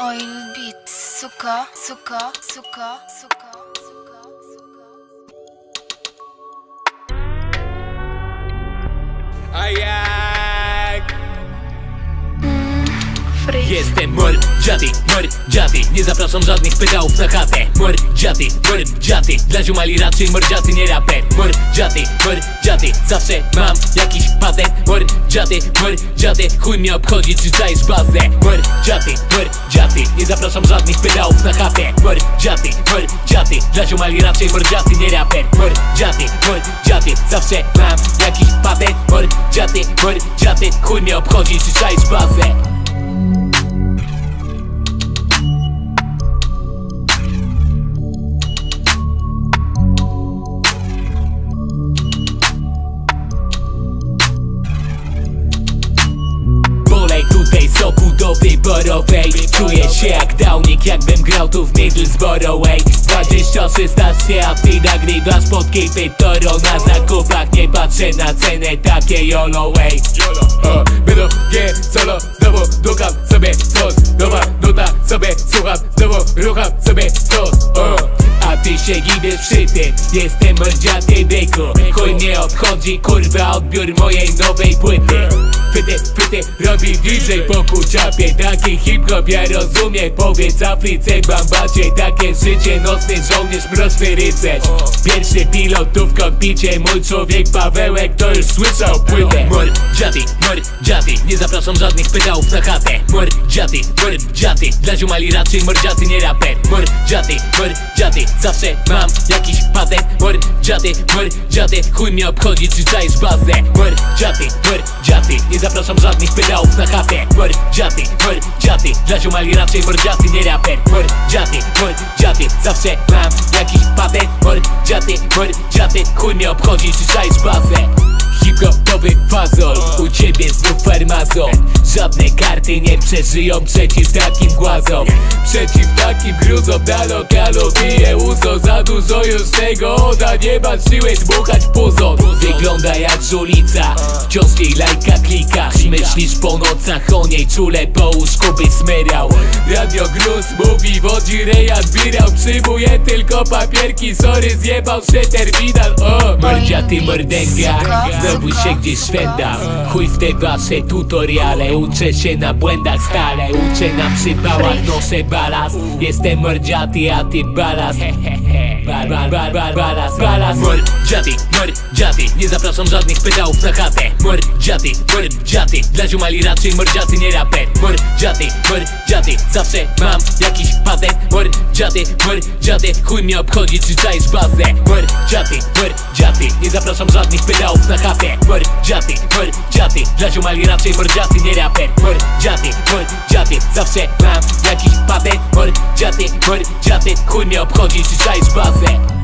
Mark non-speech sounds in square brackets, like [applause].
Oil beat, suka, suka, suka, suka, suka, suka. Ah, Free. Jestem mordziaty, mordziaty. Nie zapraszam żadnych pedałów na chatę. Mordziaty, mordziaty. Dla ziomali raczej mordziaty, nie raper. Mordziaty, mordziaty. Zawsze mam jakiś patent. Mordziaty, mordziaty. Chuj mnie obchodzi, czy czaisz bazę. Mordziaty, mordziaty. Nie zapraszam żadnych pedałów na chatę. Mordziaty, mordziaty. Dla ziomali raczej mordziaty, nie raper. Mordziaty, mordziaty. Zawsze mam jakiś patent. Mordziaty, mordziaty. Chuj mnie obchodzi, czy czaisz bazę soku do wyborowej Czuję się jak downik, jakbym grał tu w Middlesbrough ej. 2016, a ty nagrywasz pod Cape Toro Na zakupach nie patrzę na cenę, takie YOLO ej. O, Będą solo, znowu dukam sobie coś Nowa nuta sobie słucham, znowu rucham sobie o. A ty się gibiesz przy tym, jestem mordziaty byku. Chuj mnie obchodzi, kurwa odbiór mojej nowej płyty Fyty, fyty, robi DJ po ciapie Taki hip-hop ja rozumiem. Powiedz Afryce, bambacie Takie życie, nocny żołnierz, mroczny rycerz. Pierwszy pilot tu w kokpicie Mój człowiek Pawełek to już słyszał płytę. Mordziaty, mordziaty Nie zapraszam żadnych pedałów na chatę. Mordziaty, mordziaty Dla ziomali raczej mordziaty, nie raper. Mordziaty, mordziaty Zawsze mam jakiś patent. Mordziaty, mordziaty Chuj mnie obchodzi, czy czaisz bazę. Mordziaty Nie zapraszam żadnych pedałów na chatę. Mordziaty, mordziaty Dla ziomali raczej mordziaty, nie raper. Mordziaty, mordziaty Zawsze mam jakiś patent Mordziaty, mordziaty Chuj mnie obchodzi, czy czaisz bazę? Hip-hopowy fazol U ciebie znów farmazon Żadne karty nie przeżyją przeciw takim głazom. Przeciw takim gruzom na lokalu bije uzo Za dużo już tego oda Nie siły dmuchać puzon Wygląda jak żulica Wciąż jej lajka klikasz Myślisz po nocach o niej Czule po łóżku by smyrał Radio Gruz mówi wodzi rejat wirał Przyjmuje tylko papierki Sorry zjebał się terminal. O, mordzia ty mordęga Znowu się gdzieś szwendam Chuj w te wasze tutoriale. Uczę się na błędach stale. Uczę na przypałach, noszę balast. Jestem mordziaty, a ty balast [laughs] Bal, bal, bal, bal, balast, balast Mordziaty, mordziaty Nie zapraszam żadnych pedałów na chatę. Mordziaty, mordziaty Dla ziomali raczej mordziaty, nie raper. Mordziaty, mordziaty Zawsze mam jakiś patent. Mordziaty, mordziaty Chuj mnie obchodzi, czy czaisz bazę. Mordziaty, mordziaty Nie zapraszam żadnych pedałów na chatę. Mordziaty, mordziaty Dla ziomali raczej mordziaty, nie raper. Mordziaty, mordziaty Zawsze mam jakiś patent. Mordziaty, mordziaty Chuj mnie obchodzi, czy czaisz bazę